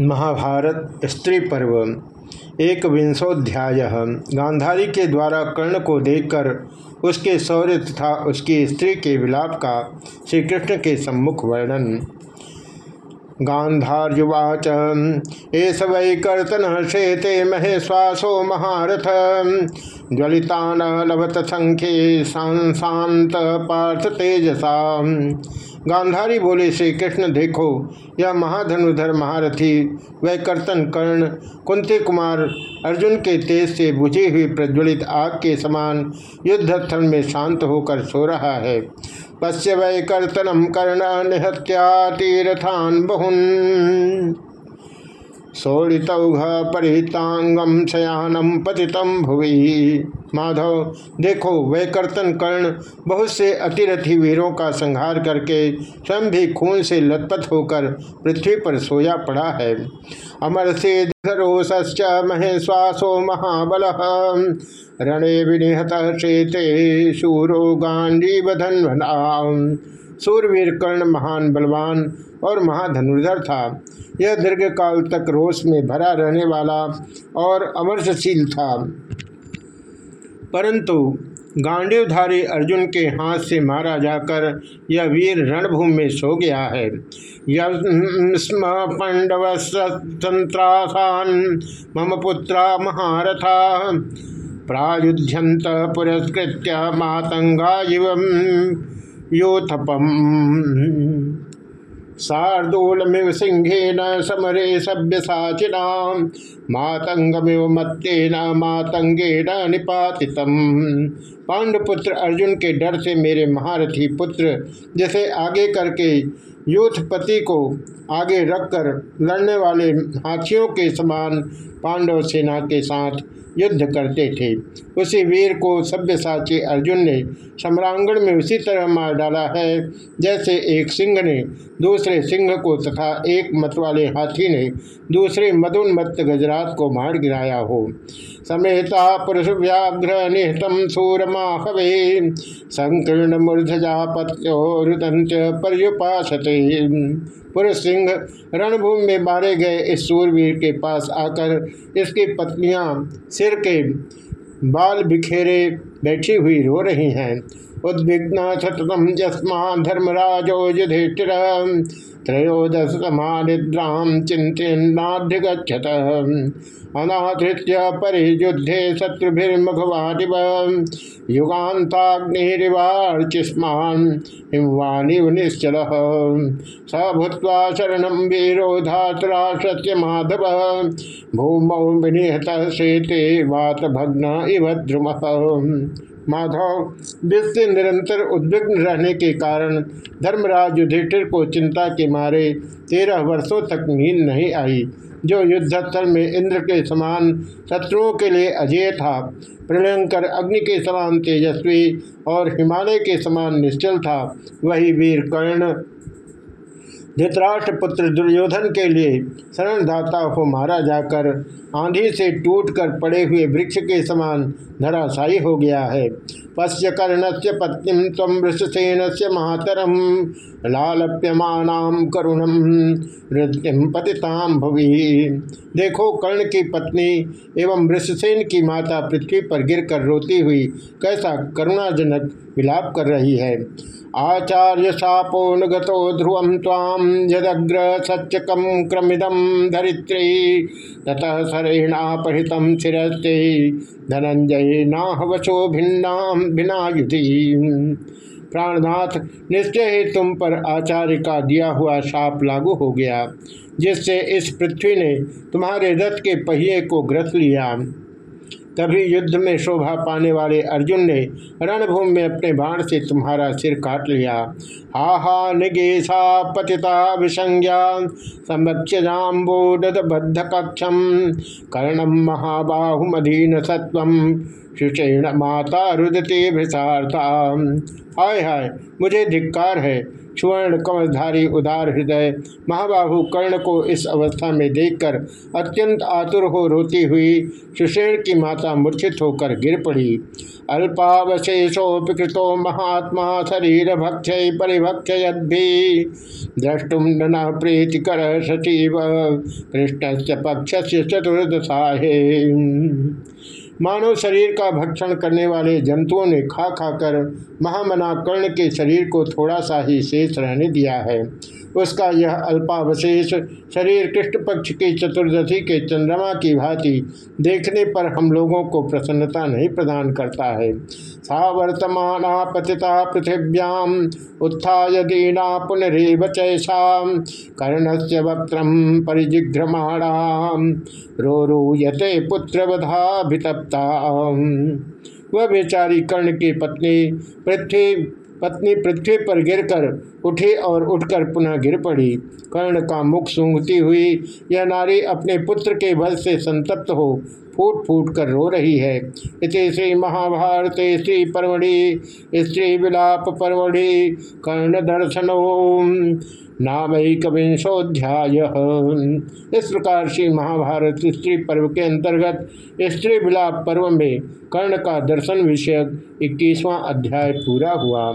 महाभारत स्त्री पर्व एक विंशोध्याय गांधारी के द्वारा कर्ण को देखकर उसके शौर्य तथा उसकी स्त्री के विलाप का श्री कृष्ण के सम्मुख वर्णन। गांधार्युवाच, एस वै कर्तन शेते महेश्वासो महारथ। ज्वलितान लभत संख्ये शांत पार्थ तेजसा गांधारी बोले श्री कृष्ण देखो, यह महाधनुधर महारथी वह कर्तन कर्ण कुंती कुमार अर्जुन के तेज से बुझी हुई प्रज्वलित आग के समान युद्धस्थल में शांत होकर सो रहा है। पश्य वै कर्तनम कर्ण निहत्या तीर्थान बहुन। सोड़ितौघ परितांगम शयानम पतितम भुवि। माधव, देखो वह कर्तन कर्ण, बहुत से अतिरथी वीरों का संहार करके स्वयं भी खून से लथपथ होकर पृथ्वी पर सोया पड़ा है। अमर से रोश्च महेश्वासो महाबल। रणे विनिहत शेते शूरो गांडीव धन्वना सूरवीर कर्ण महान बलवान और महाधनुर्धर था। यह दीर्घ काल तक रोष में भरा रहने वाला और अमरसशील था। परंतु गांडीवधारी अर्जुन के हाथ से मारा जाकर यह वीर रणभूमि में सो गया है। यस्म पांडव मम पुत्रा महारथा। प्रायुध्यंत पुरस्कृत मातंगा योथपम शार्दूलमिव सिंहेन समरे सभ्य साचिना मातंगमिव मत्तेन मातंगेन निपातितम। पांडुपुत्र अर्जुन के डर से मेरे महारथी पुत्र, जैसे आगे करके यूथपति को आगे रखकर लड़ने वाले हाथियों के समान पांडव सेना के साथ युद्ध करते थे। उसी वीर को सभ्यसाची अर्जुन ने सम्रांगण में उसी तरह मार डाला है, जैसे एक सिंह ने दूसरे सिंह को तथा एक मत वाले हाथी ने दूसरे मदोन्मत्त गजरात को मार गिराया हो। समेता पुरुष व्याघ्र निहतम सूरमाहवे संकीर्ण मूर्धजा पत्योरुदंत पर्युपासते। पुरुष सिंह रणभूमि में मारे गए इस सूरवीर के पास आकर इसकी पत्नियाँ सिर के बाल बिखेरे बैठी हुई रो रही हैं। उद्विग्न सततम जस्मा धर्मराजो युधिष्ठिर त्रयोदश समानिद्राम चिंतनाधिगछत अनाधृत्य परियुद्धे शत्रुभिर्मुखवादिव। युगान्ताग्निरिवार्चिस्मान् हिंवानिव निश्चल। स भूत्वा शरणं वीरो धातराष्ट्रस्य माधव भूमौ विनिहतः शेते वातभग्न इव द्रुमः। माधव विश्व निरंतर उद्विग्न रहने के कारण धर्मराज युधिष्ठिर को चिंता के मारे तेरह वर्षों तक नींद नहीं आई, जो युद्धस्थल में इंद्र के समान शत्रुओं के लिए अजय था। प्रलयंकर अग्नि के समान तेजस्वी और हिमालय के समान निश्चल था। वही वीर कर्ण धृतराष्ट्र पुत्र दुर्योधन के लिए शरणदाता को मारा जाकर आंधी से टूटकर पड़े हुए वृक्ष के समान धराशायी हो गया है। पश्य कर्ण से पत्नी तम वृषसेन से मातरम लालप्यमानाम करुणम नृत्यम पतिताम भवि। देखो कर्ण की पत्नी एवं वृषसेन की माता पृथ्वी पर गिरकर रोती हुई कैसा करुणाजनक विलाप कर रही है। आचार्य शापोनुगतो ध्रुवम ताम यदग्र सच्चकम क्रमिदम धरित्री, ततः सरेणापहृतम शिरस्ते धनंजय नाहवशो भिन्ना भिनायुधि। प्राणनाथ निश्चय ही तुम पर आचार्य का दिया हुआ शाप लागू हो गया, जिससे इस पृथ्वी ने तुम्हारे रथ के पहिए को ग्रस लिया। तभी युद्ध में शोभा पाने वाले अर्जुन ने रणभूमि में अपने बाण से तुम्हारा सिर काट लिया। हा हा निगेशा पतिता, विसंज्ञा समक्षजाम्बोदत बद्ध कक्षम कर्णम महाबाहुमधीन सत्व शुचेण माता रुदते भृषार्था हाय हाय, मुझे धिक्कार है। सुवर्ण कमलधारी उदार हृदय, महाबाहु कर्ण को इस अवस्था में देखकर अत्यंत आतुर हो रोती हुई सुषेण की माता मूर्छित होकर गिर पड़ी। अल्पावशेषोपकृतो महात्मा शरीर भक्ष परिभक्ष द्रष्टुम न प्रीतिकर सचिव कृष्ण पक्ष से चतुर्दशा मानव शरीर का भक्षण करने वाले जंतुओं ने खा खाकर महामना कर्ण के शरीर को थोड़ा सा ही शेष रहने दिया है। उसका यह अल्पावशेष शरीर कृष्ण पक्ष की चतुर्दशी के चंद्रमा की भांति देखने पर हम लोगों को प्रसन्नता नहीं प्रदान करता है। सा वर्तमान पतिता पृथिव्याम, उत्थाय दीना पुनरेव चैषा कर्ण से वक्त परिजिघ्रमाणाम। रो रूयते पुत्रवधाभितप्ता वह बेचारी कर्ण की पत्नी पृथ्वी पत्नी पृथ्वी पर गिरकर उठी और उठकर पुनः गिर पड़ी। कर्ण का मुख सूंघती हुई, यह नारी अपने पुत्र के बल से संतप्त हो फूट फूट कर रो रही है। इति श्री महाभारत श्री परमढ़ि स्त्री विलाप परमढ़ि कर्ण दर्शनो नामैकविंशोध्याय इस प्रकार श्री महाभारत स्त्री पर्व के अंतर्गत स्त्री विलाप पर्व में कर्ण का दर्शन विषयक इक्कीसवां अध्याय पूरा हुआ।